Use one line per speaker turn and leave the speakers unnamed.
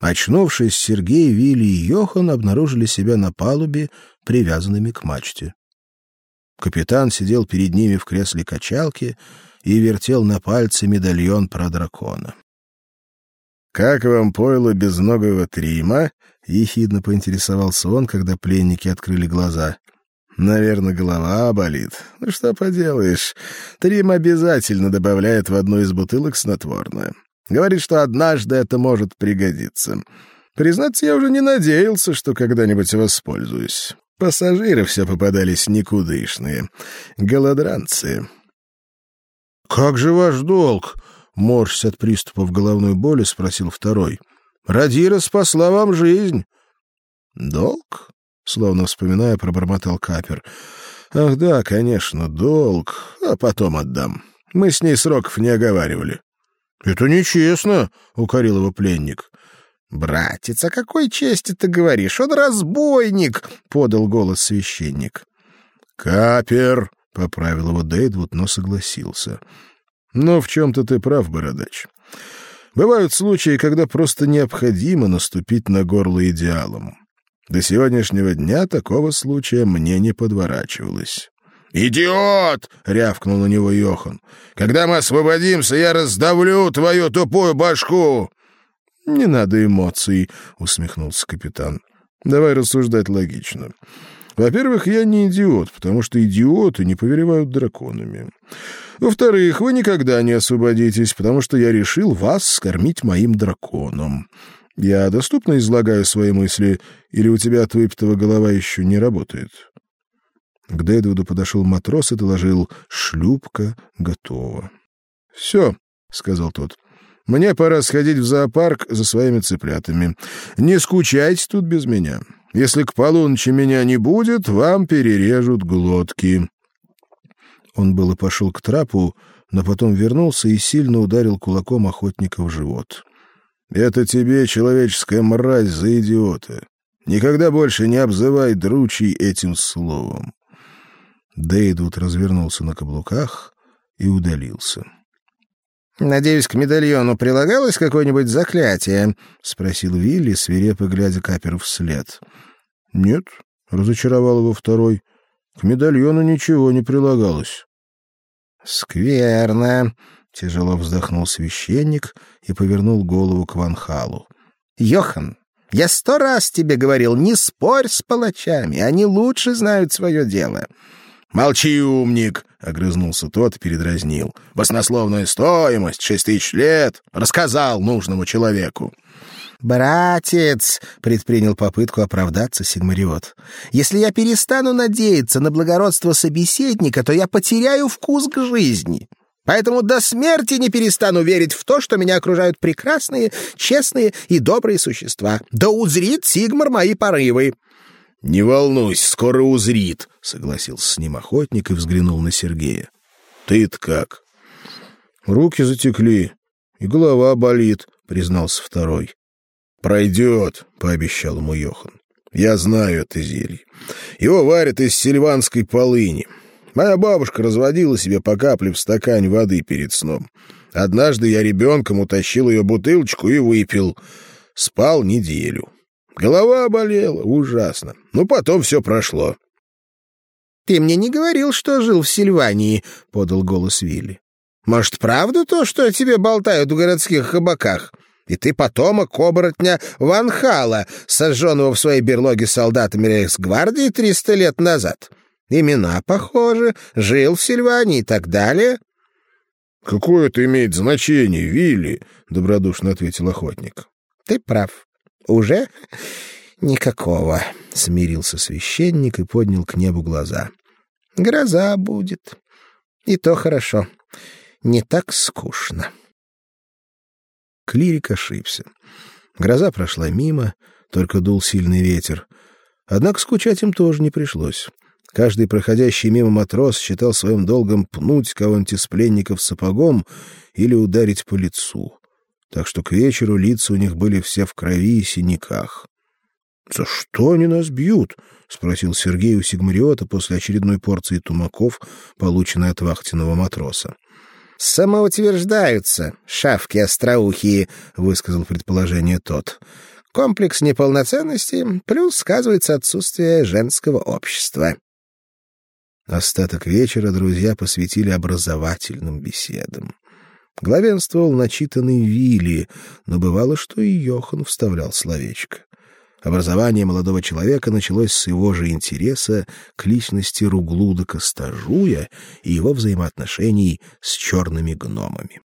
Очнувшись, Сергей, Вилли и Йохан обнаружили себя на палубе, привязанными к мачте. Капитан сидел перед ними в кресле качалки и вертел на пальце медальон про дракона. «Как вам пойло безногого Трима?» — ехидно поинтересовался он, когда пленники открыли глаза. «Наверное, голова болит. Ну что поделаешь, Трим обязательно добавляет в одну из бутылок снотворное. Говорит, что однажды это может пригодиться. Признаться, я уже не надеялся, что когда-нибудь воспользуюсь. Пассажиры все попадались никудышные. Голодранцы». «Как же ваш долг?» морщась от приступов головной боли, спросил второй. «Радира спасла вам жизнь». «Долг?» — словно вспоминая, пробормотал Капер. «Ах да, конечно, долг, а потом отдам. Мы с ней сроков не оговаривали». «Это нечестно», — укорил его пленник.
«Братец, о какой чести ты говоришь? Он разбойник!» — подал голос священник.
«Капер!» — поправил его Дейдвуд, но согласился. Но в чем-то ты прав, бородач. Бывают случаи, когда просто необходимо наступить на горло идеалам. До сегодняшнего дня такого случая мне не подворачивалось.
«Идиот!» — рявкнул на него Йохан. «Когда мы освободимся, я раздавлю твою тупую башку!»
«Не надо эмоций», — усмехнулся капитан. «Давай рассуждать логично. Во-первых, я не идиот, потому что идиоты не повелевают драконами. Во-вторых, вы никогда не освободитесь, потому что я решил вас скормить моим драконом. Я доступно излагаю свои мысли, или у тебя от выпитого голова еще не работает?» К Дэдвуду подошел матрос и доложил «Шлюпка готова». «Все», — сказал тот, — «мне пора сходить в зоопарк за своими цыплятами. Не скучайте тут без меня. Если к полуночи меня не будет, вам перережут глотки». Он было пошел к трапу, но потом вернулся и сильно ударил кулаком охотника в живот. «Это тебе, человеческая мразь, за идиота! Никогда больше не обзывай дручий этим словом!» Дейдвуд развернулся на каблуках и удалился.
«Надеюсь, к медальону прилагалось какое-нибудь заклятие?» — спросил Вилли, свирепо глядя Каперу вслед.
«Нет», — разочаровал его второй. К медальону ничего не прилагалось.
Скверно, тяжело вздохнул священник и повернул голову к Ванхалу. Йохан, я сто раз тебе говорил, не спорь с палачами, они лучше знают свое дело.
Молчи, умник, огрызнулся тот и передразнил. Баснословная стоимость шесть тысяч лет рассказал нужному человеку.
«Братец!» — предпринял попытку оправдаться Сигмариот. «Если я перестану надеяться на благородство собеседника, то я потеряю вкус к жизни. Поэтому до смерти не перестану верить в то, что меня окружают прекрасные, честные и добрые существа. Да узрит Сигмар мои порывы!»
«Не волнуйся, скоро узрит», — согласился с ним охотник и взглянул на Сергея. «Ты-то как?» «Руки затекли, и голова болит», — признался второй. «Пройдет», — пообещал ему Йохан. «Я знаю это зелье. Его варят из сильванской полыни. Моя бабушка разводила себе по капле в стакане воды перед сном. Однажды я ребенком утащил ее бутылочку и выпил. Спал неделю. Голова болела ужасно. Но потом все прошло».
«Ты мне не говорил, что жил в Сильвании», — подал голос Вилли. «Может, правда то, что о тебе болтают в городских кабаках?» И ты потомок оборотня Ванхала, сожженного в своей берлоге солдатами Рейхсгвардии триста лет назад. Имена похожи, жил в Сильвании и так далее.
— Какое это имеет значение, Вилли? — добродушно ответил охотник.
— Ты прав. Уже никакого, — смирился священник и поднял к небу глаза. — Гроза будет. И то хорошо. Не так скучно.
— Клирик ошибся. Гроза прошла мимо, только дул сильный ветер. Однако скучать им тоже не пришлось. Каждый проходящий мимо матрос считал своим долгом пнуть кого-нибудь из пленников сапогом или ударить по лицу. Так что к вечеру лица у них были все в крови и синяках. «За что они нас бьют?» — спросил Сергей у Сигмариота после очередной порции тумаков, полученной от вахтенного матроса.
самоутверждаются, шавки остроухие, высказал предположение тот. Комплекс неполноценности плюс сказывается отсутствие женского общества.
Остаток вечера друзья посвятили образовательным беседам. Главенствовал начитанный Вилли, но бывало, что и Йохан вставлял словечко. Образование молодого человека началось с его же интереса к личности Руглуда Костажуя и его взаимоотношений с черными гномами.